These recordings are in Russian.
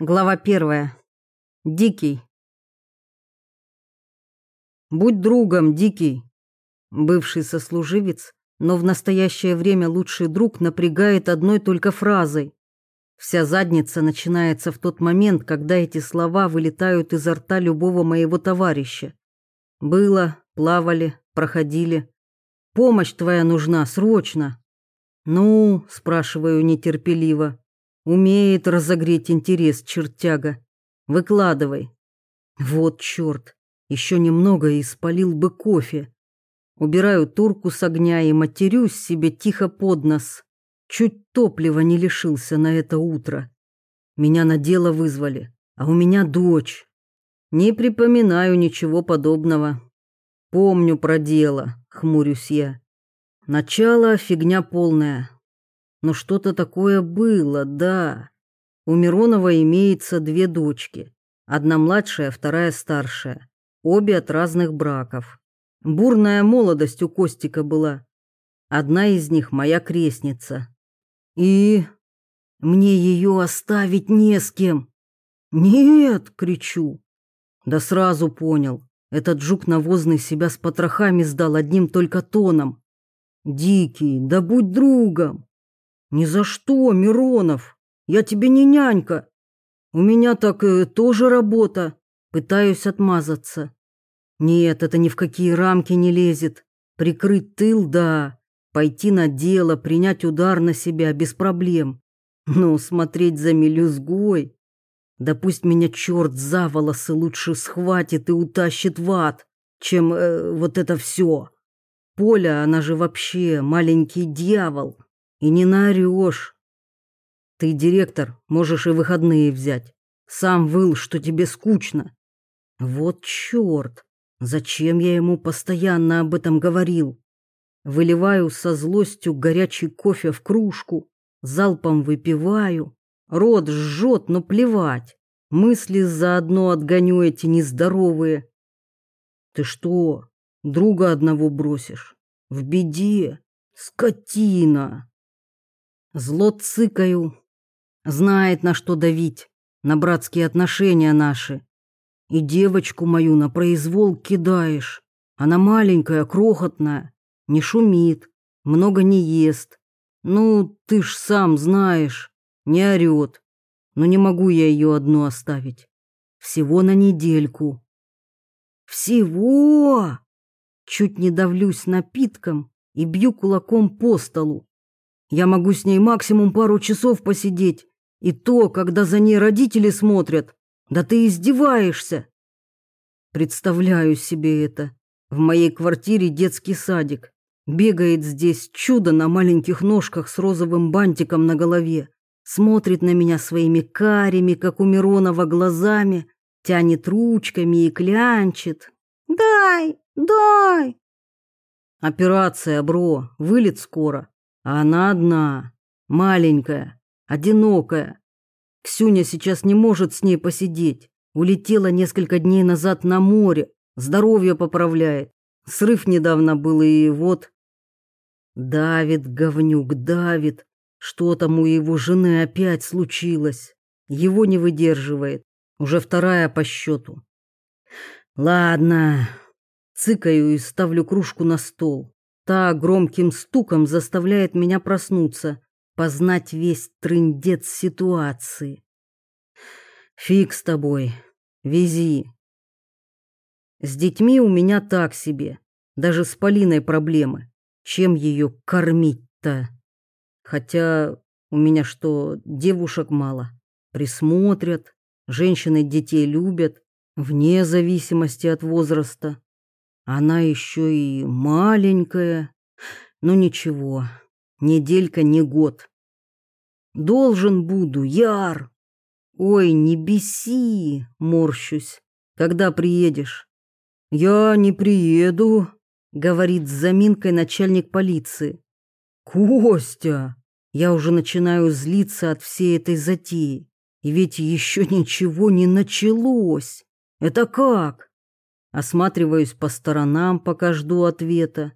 Глава первая. Дикий. Будь другом, Дикий. Бывший сослуживец, но в настоящее время лучший друг напрягает одной только фразой. Вся задница начинается в тот момент, когда эти слова вылетают изо рта любого моего товарища. Было, плавали, проходили. Помощь твоя нужна, срочно. Ну, спрашиваю нетерпеливо. Умеет разогреть интерес чертяга. Выкладывай. Вот черт, еще немного и спалил бы кофе. Убираю турку с огня и матерюсь себе тихо под нос. Чуть топлива не лишился на это утро. Меня на дело вызвали, а у меня дочь. Не припоминаю ничего подобного. Помню про дело, хмурюсь я. Начало фигня полная, но что-то такое было, да. У Миронова имеется две дочки. Одна младшая, вторая старшая. Обе от разных браков. Бурная молодость у Костика была. Одна из них моя крестница. И мне ее оставить не с кем. Нет, кричу. Да сразу понял. Этот жук навозный себя с потрохами сдал одним только тоном. Дикий, да будь другом. «Ни за что, Миронов! Я тебе не нянька! У меня так и тоже работа!» Пытаюсь отмазаться. «Нет, это ни в какие рамки не лезет. Прикрыть тыл, да. Пойти на дело, принять удар на себя без проблем. Но смотреть за мелюзгой... Да пусть меня черт за волосы лучше схватит и утащит в ад, чем э, вот это все. Поля, она же вообще маленький дьявол. И не наорешь. Ты директор, можешь и выходные взять. Сам выл, что тебе скучно. Вот черт, зачем я ему постоянно об этом говорил? Выливаю со злостью горячий кофе в кружку, залпом выпиваю. Рот жжет, но плевать. Мысли заодно отгоню эти нездоровые. Ты что, друга одного бросишь? В беде, скотина. Зло цыкаю. Знает, на что давить, на братские отношения наши. И девочку мою на произвол кидаешь. Она маленькая, крохотная, не шумит, много не ест. Ну, ты ж сам знаешь, не орет. Но не могу я ее одну оставить. Всего на недельку. Всего! Чуть не давлюсь напитком и бью кулаком по столу. Я могу с ней максимум пару часов посидеть. И то, когда за ней родители смотрят. Да ты издеваешься. Представляю себе это. В моей квартире детский садик. Бегает здесь чудо на маленьких ножках с розовым бантиком на голове. Смотрит на меня своими карими, как у Миронова, глазами. Тянет ручками и клянчит. «Дай, дай!» «Операция, бро, вылет скоро. А она одна, маленькая, одинокая. Ксюня сейчас не может с ней посидеть. Улетела несколько дней назад на море, здоровье поправляет. Срыв недавно был, и вот... Давид, говнюк, давит. Что там у его жены опять случилось? Его не выдерживает. Уже вторая по счету. Ладно. Цыкаю и ставлю кружку на стол. Та громким стуком заставляет меня проснуться, познать весь трындец ситуации. Фиг с тобой, вези. С детьми у меня так себе, даже с Полиной проблемы. Чем ее кормить-то? Хотя у меня что, девушек мало? Присмотрят, женщины детей любят, вне зависимости от возраста. Она еще и маленькая. Ну ничего, неделька не год. Должен буду, Яр. Ой, не беси, морщусь. Когда приедешь? Я не приеду, говорит с заминкой начальник полиции. Костя, я уже начинаю злиться от всей этой затеи. И ведь еще ничего не началось. Это как? Осматриваюсь по сторонам, пока жду ответа.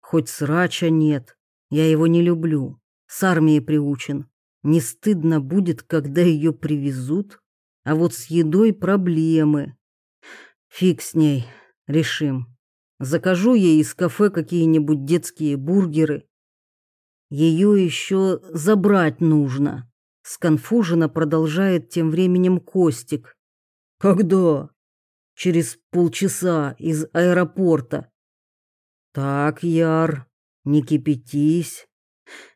Хоть срача нет, я его не люблю. С армией приучен. Не стыдно будет, когда ее привезут? а вот с едой проблемы. Фиг с ней, решим. Закажу ей из кафе какие-нибудь детские бургеры. Ее еще забрать нужно. Сконфуженно продолжает тем временем Костик. Когда? Через полчаса из аэропорта. Так, Яр, не кипятись.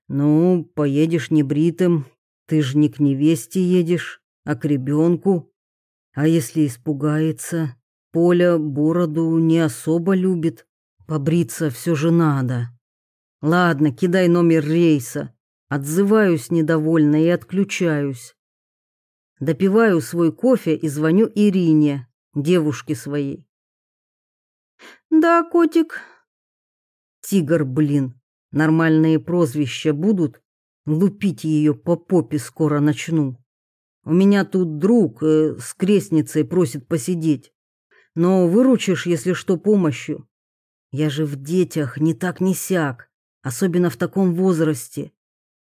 Ну, поедешь небритым. Ты ж не к невесте едешь, а к ребенку. А если испугается? Поля бороду не особо любит. Побриться все же надо. Ладно, кидай номер рейса. Отзываюсь недовольно и отключаюсь. Допиваю свой кофе и звоню Ирине, девушке своей. «Да, котик». «Тигр, блин, нормальные прозвища будут? Лупить ее по попе скоро начну. У меня тут друг э, с крестницей просит посидеть. Но выручишь, если что, помощью. Я же в детях не так не сяк, особенно в таком возрасте.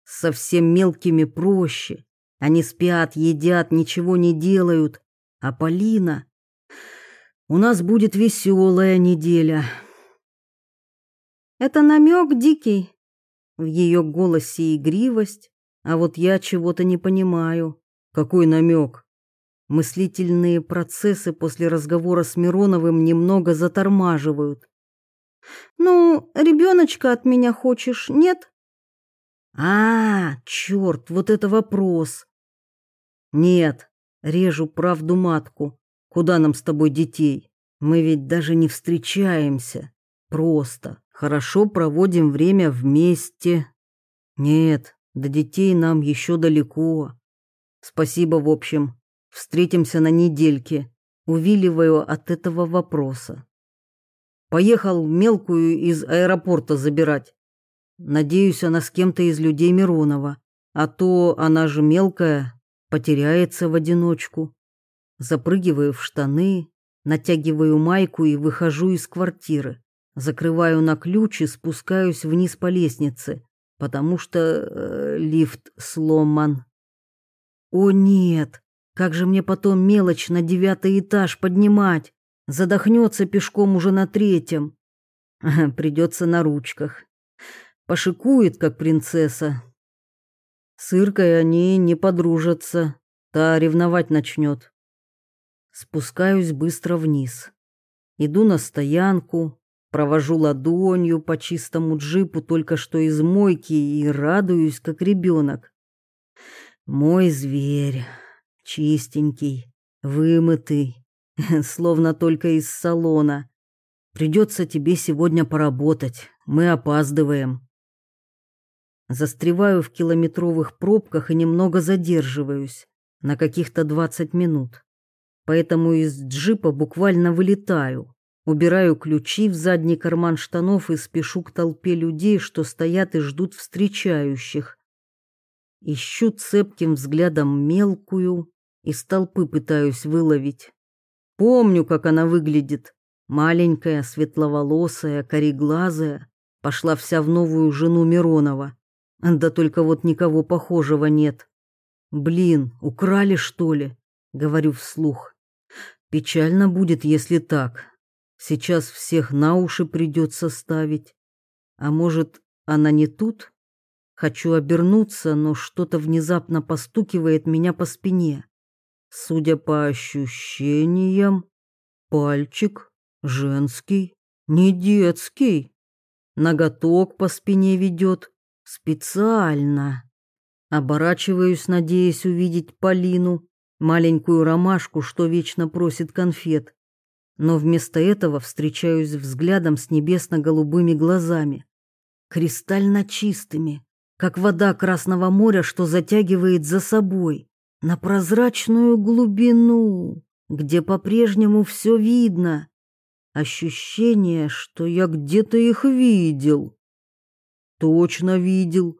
Совсем мелкими проще. Они спят, едят, ничего не делают. А Полина... У нас будет веселая неделя. Это намек дикий. В ее голосе игривость, а вот я чего-то не понимаю. Какой намек? Мыслительные процессы после разговора с Мироновым немного затормаживают. «Ну, ребеночка от меня хочешь, нет?» А, черт, вот это вопрос. Нет, режу правду матку. Куда нам с тобой детей? Мы ведь даже не встречаемся. Просто хорошо проводим время вместе. Нет, до детей нам еще далеко. Спасибо, в общем. Встретимся на недельке. Увиливаю от этого вопроса. Поехал мелкую из аэропорта забирать. Надеюсь, она с кем-то из людей Миронова, а то она же мелкая, потеряется в одиночку. Запрыгиваю в штаны, натягиваю майку и выхожу из квартиры. Закрываю на ключ и спускаюсь вниз по лестнице, потому что э, лифт сломан. О нет, как же мне потом мелочь на девятый этаж поднимать? Задохнется пешком уже на третьем. Придется на ручках пошикует, как принцесса. С Иркой они не подружатся, та ревновать начнет. Спускаюсь быстро вниз. Иду на стоянку, провожу ладонью по чистому джипу только что из мойки и радуюсь, как ребенок. Мой зверь, чистенький, вымытый, словно только из салона. Придется тебе сегодня поработать, мы опаздываем. Застреваю в километровых пробках и немного задерживаюсь, на каких-то 20 минут. Поэтому из джипа буквально вылетаю, убираю ключи в задний карман штанов и спешу к толпе людей, что стоят и ждут встречающих. Ищу цепким взглядом мелкую, из толпы пытаюсь выловить. Помню, как она выглядит. Маленькая, светловолосая, кореглазая, пошла вся в новую жену Миронова. Да только вот никого похожего нет. Блин, украли, что ли? Говорю вслух. Печально будет, если так. Сейчас всех на уши придется ставить. А может, она не тут? Хочу обернуться, но что-то внезапно постукивает меня по спине. Судя по ощущениям, пальчик женский, не детский. Ноготок по спине ведет, Специально. Оборачиваюсь, надеясь увидеть Полину, маленькую ромашку, что вечно просит конфет. Но вместо этого встречаюсь взглядом с небесно-голубыми глазами, кристально чистыми, как вода Красного моря, что затягивает за собой, на прозрачную глубину, где по-прежнему все видно. Ощущение, что я где-то их видел точно видел.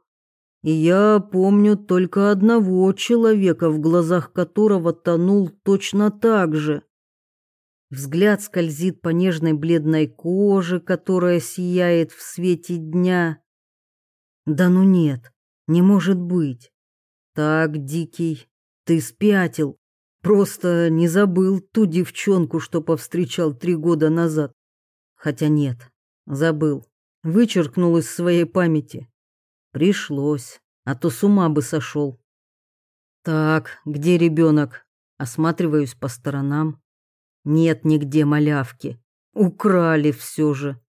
И я помню только одного человека, в глазах которого тонул точно так же. Взгляд скользит по нежной бледной коже, которая сияет в свете дня. Да ну нет, не может быть. Так, Дикий, ты спятил. Просто не забыл ту девчонку, что повстречал три года назад. Хотя нет, забыл. Вычеркнул из своей памяти. Пришлось, а то с ума бы сошел. Так, где ребенок? Осматриваюсь по сторонам. Нет нигде малявки. Украли все же.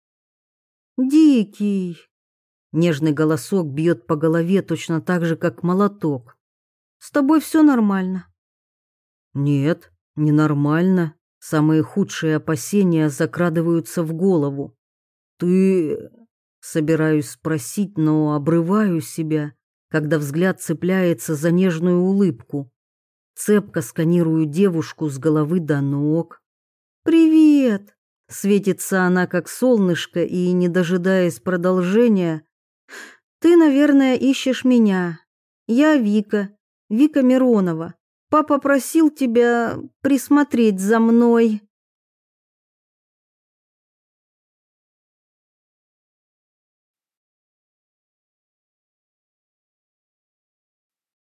Дикий. Нежный голосок бьет по голове точно так же, как молоток. С тобой все нормально. Нет, ненормально. Самые худшие опасения закрадываются в голову. Ты... Собираюсь спросить, но обрываю себя, когда взгляд цепляется за нежную улыбку. Цепко сканирую девушку с головы до ног. «Привет!» Светится она, как солнышко, и, не дожидаясь продолжения, «Ты, наверное, ищешь меня. Я Вика, Вика Миронова. Папа просил тебя присмотреть за мной».